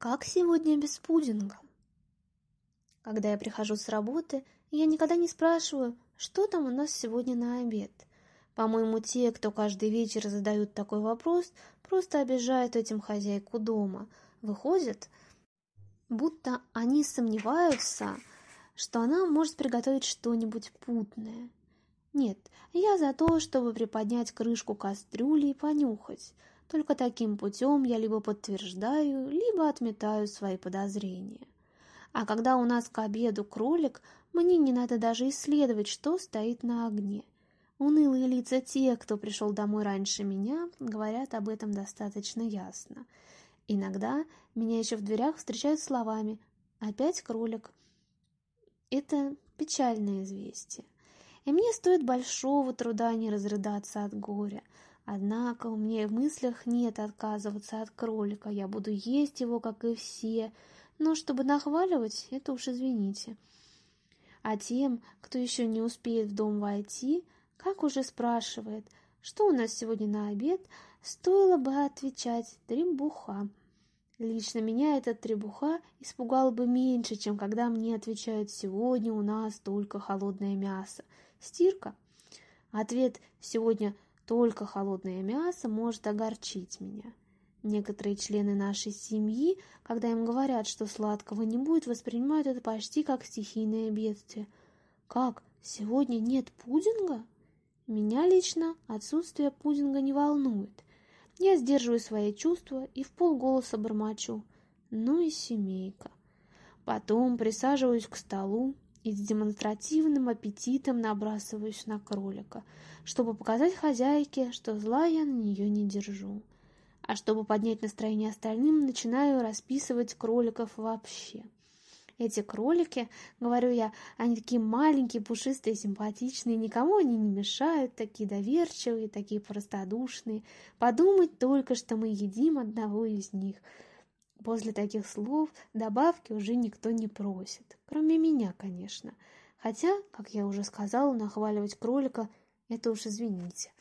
как сегодня без пудинга? Когда я прихожу с работы, я никогда не спрашиваю, что там у нас сегодня на обед. По-моему, те, кто каждый вечер задают такой вопрос, просто обижают этим хозяйку дома. Выходят, будто они сомневаются, что она может приготовить что-нибудь путное. Нет, я за то, чтобы приподнять крышку кастрюли и понюхать. Только таким путем я либо подтверждаю, либо отметаю свои подозрения. А когда у нас к обеду кролик, мне не надо даже исследовать, что стоит на огне. Унылые лица тех, кто пришел домой раньше меня, говорят об этом достаточно ясно. Иногда меня еще в дверях встречают словами «Опять кролик». Это печальное известие. И мне стоит большого труда не разрыдаться от горя – Однако у меня и в мыслях нет отказываться от кролика. Я буду есть его, как и все. Но чтобы нахваливать, это уж извините. А тем, кто еще не успеет в дом войти, как уже спрашивает, что у нас сегодня на обед, стоило бы отвечать «требуха». Лично меня этот требуха испугал бы меньше, чем когда мне отвечают «сегодня у нас только холодное мясо». Стирка. Ответ «сегодня – только холодное мясо может огорчить меня. Некоторые члены нашей семьи, когда им говорят, что сладкого не будет, воспринимают это почти как стихийное бедствие. Как? Сегодня нет пудинга? Меня лично отсутствие пудинга не волнует. Я сдерживаю свои чувства и в полголоса бормочу. Ну и семейка. Потом присаживаюсь к столу, и с демонстративным аппетитом набрасываюсь на кролика, чтобы показать хозяйке, что зла я на нее не держу. А чтобы поднять настроение остальным, начинаю расписывать кроликов вообще. Эти кролики, говорю я, они такие маленькие, пушистые, симпатичные, никому они не мешают, такие доверчивые, такие простодушные. Подумать только, что мы едим одного из них – После таких слов добавки уже никто не просит, кроме меня, конечно. Хотя, как я уже сказала, нахваливать кролика – это уж извините –